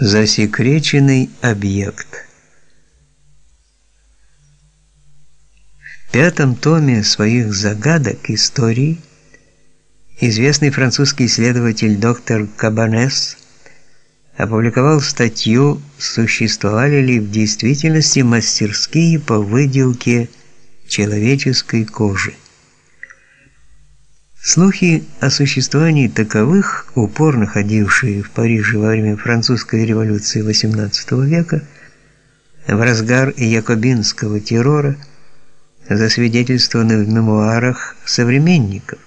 Засекреченный объект. В пятом томе своих загадок истории известный французский исследователь доктор Кабанес опубликовал статью «Существовали ли в действительности мастерские по выделке человеческой кожи?». Слухи о существовании таковых, упорно ходившие в Париже во время французской революции XVIII века, в разгар якобинского террора, засвидетельствованы в мемуарах современников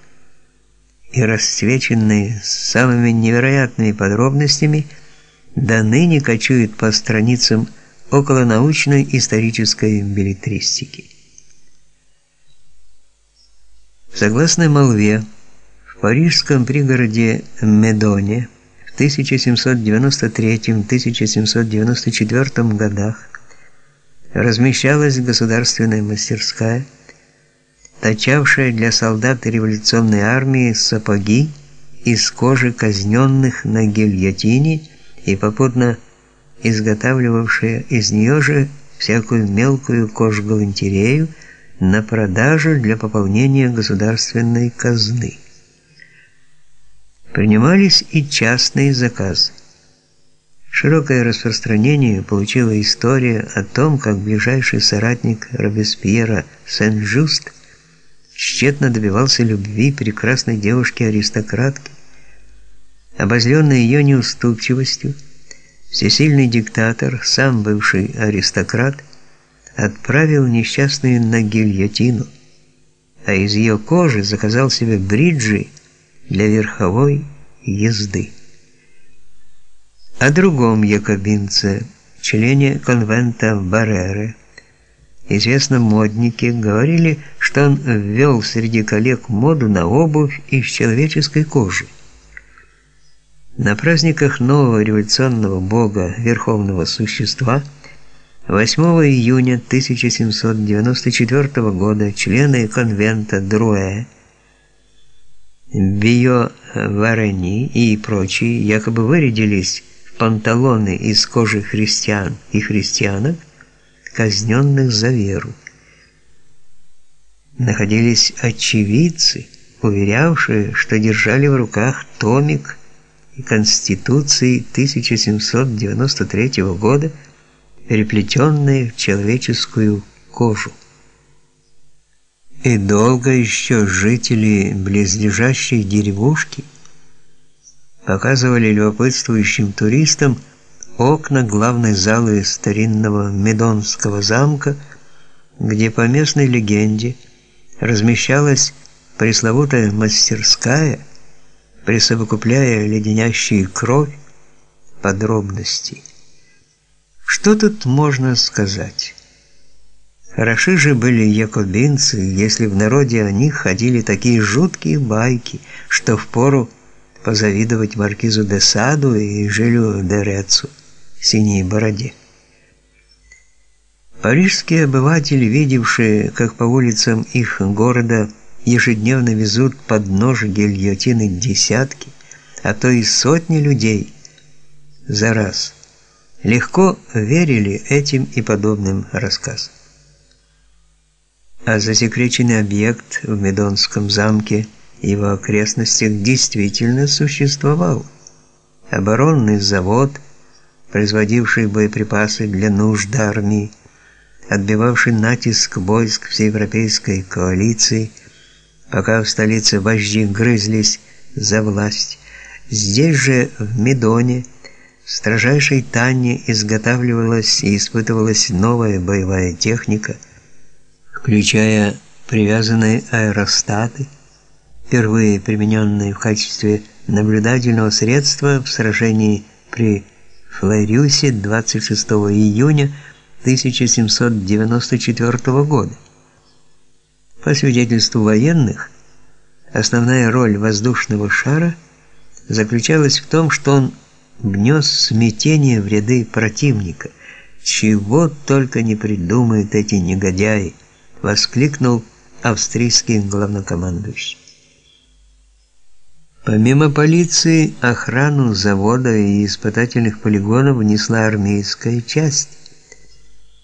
и расцвеченные самыми невероятными подробностями, до ныне кочуют по страницам околонаучной исторической билетристики. Согласно молве, в парижском пригороде Медоне в 1793-1794 годах размещалась государственная мастерская, точавшая для солдат революционной армии сапоги из кожи казненных на гильотине и попутно изготавливавшая из нее же всякую мелкую кожгалантерею, на продажу для пополнения государственной казны. Принимались и частные заказы. Широкое распространение получила история о том, как ближайший соратник Робеспьера Сен-Жуст тщетно добивался любви прекрасной девушки-аристократки. Обозленный ее неуступчивостью, всесильный диктатор, сам бывший аристократ, отправил несчастную на гильотину, а из ее кожи заказал себе бриджи для верховой езды. О другом якобинце, члене конвента Барреры, известном моднике, говорили, что он ввел среди коллег моду на обувь из человеческой кожи. На праздниках нового революционного бога, верховного существа – 8 июня 1794 года члены конвента Друэ, Био Варени и прочие якобы вырядились в панталоны из кожи христиан и христианок, казненных за веру. Находились очевидцы, уверявшие, что держали в руках томик Конституции 1793 года, переплетенные в человеческую кожу. И долго еще жители близлежащей деревушки показывали любопытствующим туристам окна главной залы старинного Медонского замка, где по местной легенде размещалась пресловутая мастерская, присовокупляя леденящие кровь подробностей. Что тут можно сказать? Хороши же были якобинцы, если в народе о них ходили такие жуткие байки, что впору позавидовать маркизу де Саду и Жилю де Рецу, синей бороде. Парижские обыватели, видевшие, как по улицам их города ежедневно везут под нож гильотины десятки, а то и сотни людей за раз – легко верили этим и подобным рассказам. А засекреченный объект в Медонском замке и его окрестностях действительно существовал. Оборонный завод, производивший боеприпасы для нужд армии, отбивавший натиск войск всеевропейской коалиции, пока в столице вожди грызлись за власть. Здесь же, в Медоне, в строжайшей тайне изготавливалась и испытывалась новая боевая техника, включая привязанные аэростаты, впервые примененные в качестве наблюдательного средства в сражении при Флорюсе 26 июня 1794 года. По свидетельству военных, основная роль воздушного шара заключалась в том, что он внес смятение в ряды противника. Чего только не придумают эти негодяи, воскликнул австрийский главнокомандующий. Помимо полиции, охрану завода и испытательных полигонов внесла армейская часть.